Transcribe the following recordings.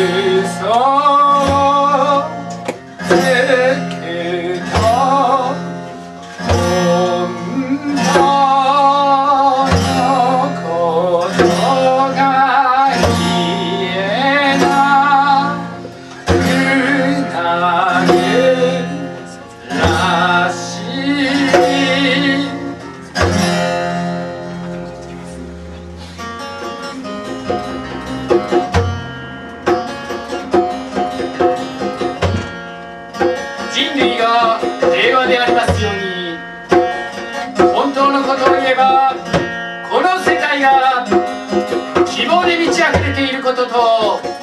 face. とう。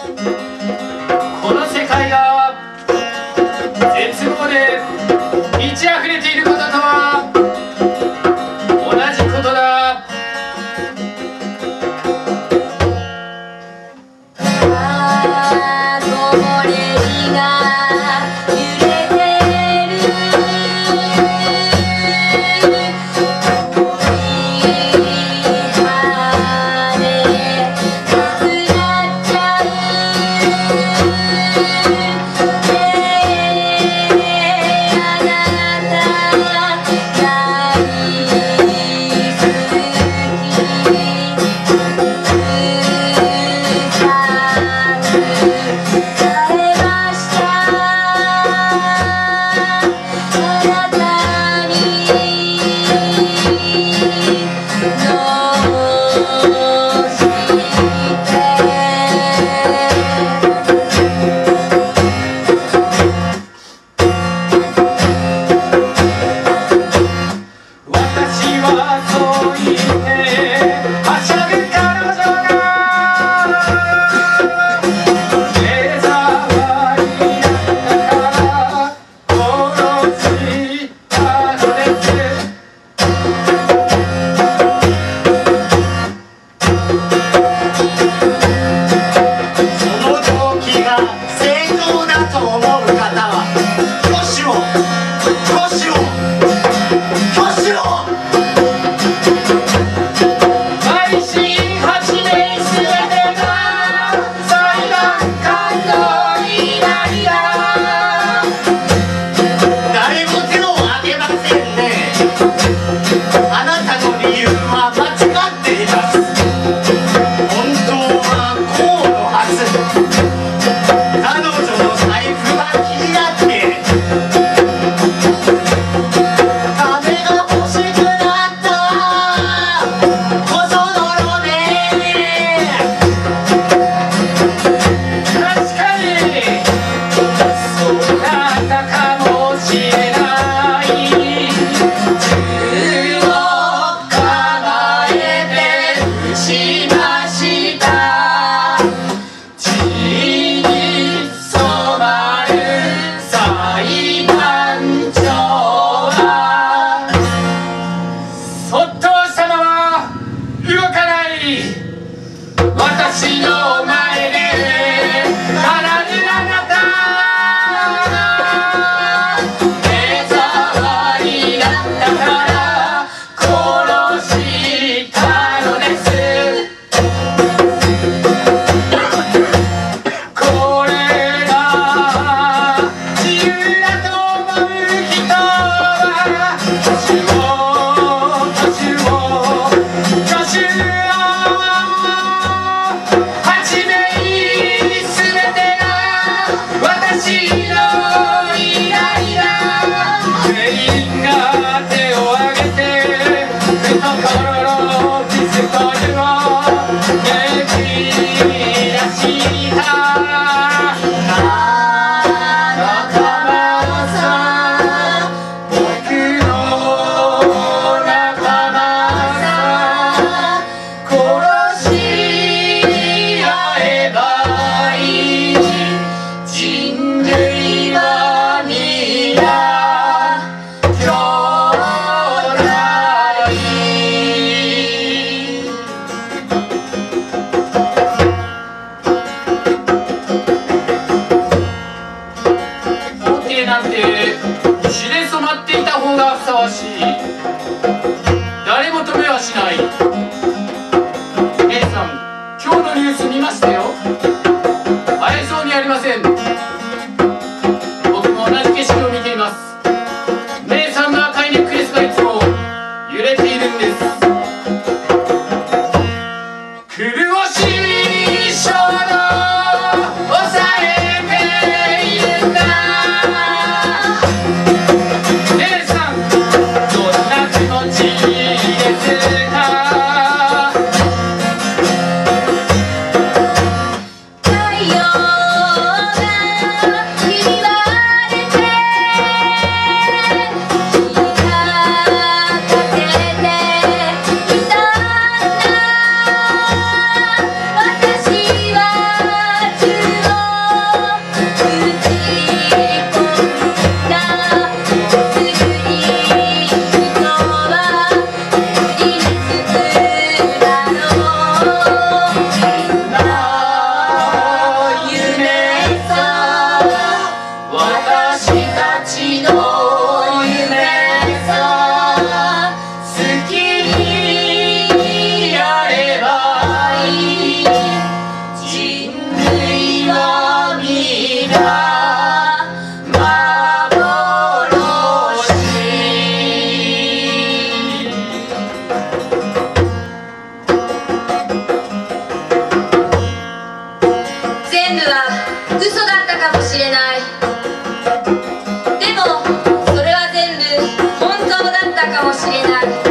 Bahia. っていた方がふさわしい。Yeah.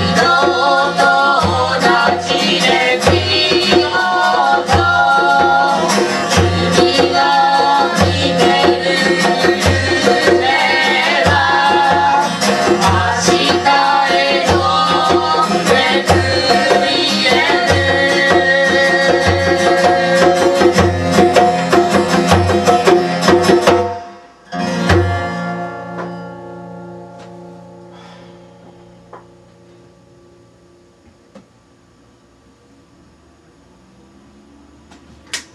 Oh.